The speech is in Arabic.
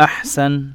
أحسن.